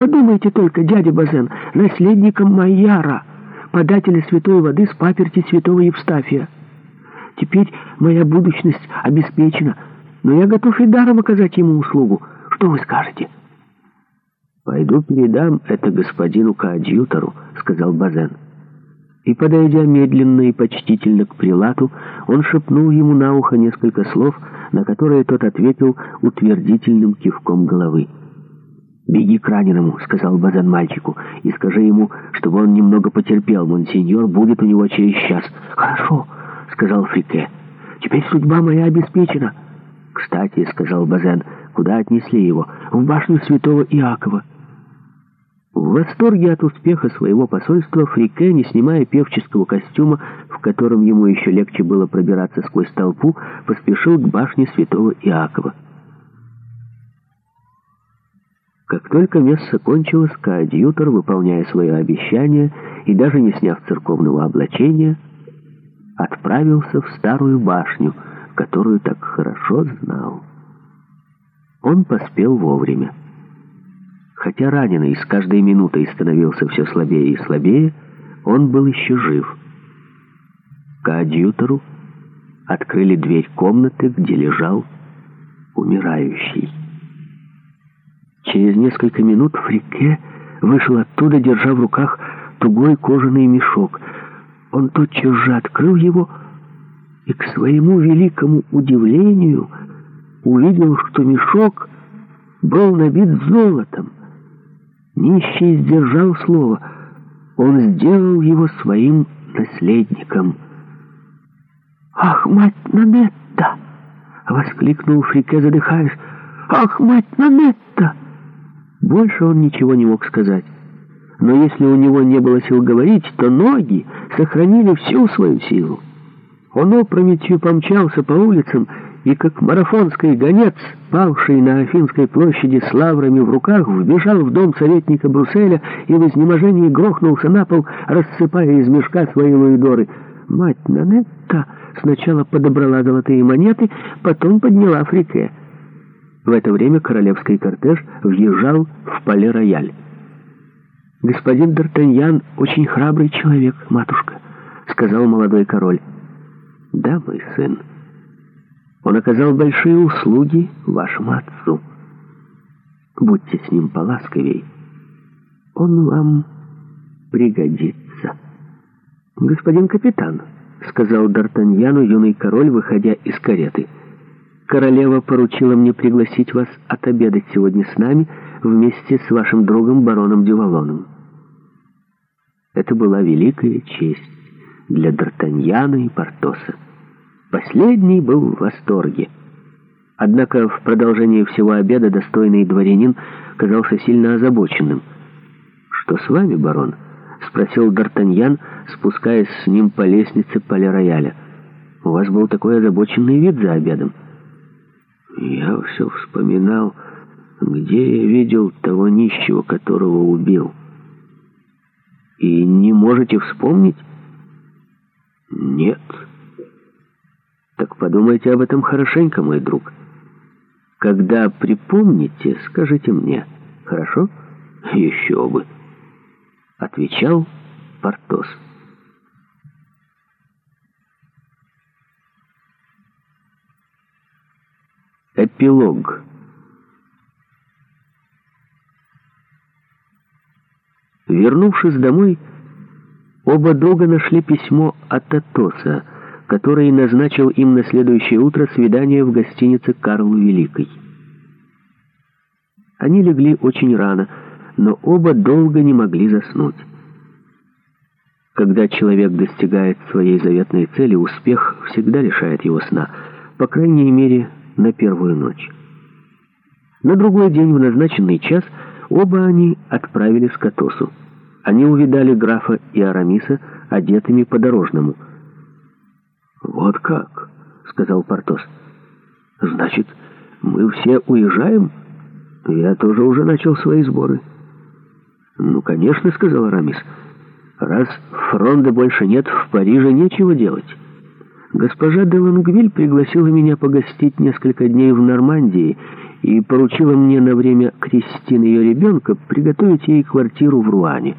Подумайте только, дядя Базен, наследником Майяра, подателя святой воды с паперти святого Евстафия. Теперь моя будущность обеспечена, но я готов и даром оказать ему услугу. Что вы скажете? «Пойду передам это господину Каадьютору», — сказал Базен. И, подойдя медленно и почтительно к прилату, он шепнул ему на ухо несколько слов, на которые тот ответил утвердительным кивком головы. «Беги к раненому», — сказал Базен мальчику, — «и скажи ему, чтобы он немного потерпел. Монсеньор будет у него через час». «Хорошо», — сказал Фрике. «Теперь судьба моя обеспечена». «Кстати», — сказал Базен, — «куда отнесли его?» «В башню святого Иакова». В восторге от успеха своего посольства Фрике, не снимая певческого костюма, в котором ему еще легче было пробираться сквозь толпу, поспешил к башне святого Иакова. Только месса кончилась, коадьютор, выполняя свое обещание и даже не сняв церковного облачения, отправился в старую башню, которую так хорошо знал. Он поспел вовремя. Хотя раненый с каждой минутой становился все слабее и слабее, он был еще жив. Коадьютору открыли дверь комнаты, где лежал умирающий. Через несколько минут Фрике вышел оттуда, держа в руках тугой кожаный мешок. Он тотчас же открыл его и, к своему великому удивлению, увидел, что мешок был набит золотом. Нищий сдержал слово. Он сделал его своим наследником. «Ах, мать Нанетта!» — воскликнул Фрике, задыхаясь. «Ах, мать Нанетта!» Больше он ничего не мог сказать. Но если у него не было сил говорить, то ноги сохранили всю свою силу. Он опрометью помчался по улицам, и как марафонский гонец, павший на Афинской площади с лаврами в руках, вбежал в дом советника Брусселя и в изнеможении грохнулся на пол, рассыпая из мешка свои луидоры. Мать Нанетта сначала подобрала золотые монеты, потом подняла фрике. В это время королевский кортеж въезжал в поле-рояль. «Господин Д'Артаньян очень храбрый человек, матушка», — сказал молодой король. «Да, мой сын. Он оказал большие услуги вашему отцу. Будьте с ним поласковей. Он вам пригодится». «Господин капитан», — сказал Д'Артаньяну юный король, выходя из кареты, — королева поручила мне пригласить вас отобедать сегодня с нами вместе с вашим другом бароном Дювалоном. Это была великая честь для Д'Артаньяна и Портоса. Последний был в восторге. Однако в продолжении всего обеда достойный дворянин казался сильно озабоченным. «Что с вами, барон?» — спросил Д'Артаньян, спускаясь с ним по лестнице поля рояля. «У вас был такой озабоченный вид за обедом». Я все вспоминал, где я видел того нищего, которого убил. И не можете вспомнить? Нет. Так подумайте об этом хорошенько, мой друг. Когда припомните, скажите мне. Хорошо? Еще бы. Отвечал Портос. Эпилог. Вернувшись домой, оба друга нашли письмо от Атоса, который назначил им на следующее утро свидание в гостинице Карл Великой. Они легли очень рано, но оба долго не могли заснуть. Когда человек достигает своей заветной цели, успех всегда лишает его сна, по крайней мере, на первую ночь. На другой день в назначенный час оба они отправились к Атосу. Они увидали графа и Арамиса одетыми по-дорожному. «Вот как!» — сказал Портос. «Значит, мы все уезжаем?» «Я тоже уже начал свои сборы». «Ну, конечно», — сказал Арамис. «Раз фронда больше нет, в Париже нечего делать». Госпожа де Лангвиль пригласила меня погостить несколько дней в Нормандии и поручила мне на время Кристины ее ребенка приготовить ей квартиру в Руане.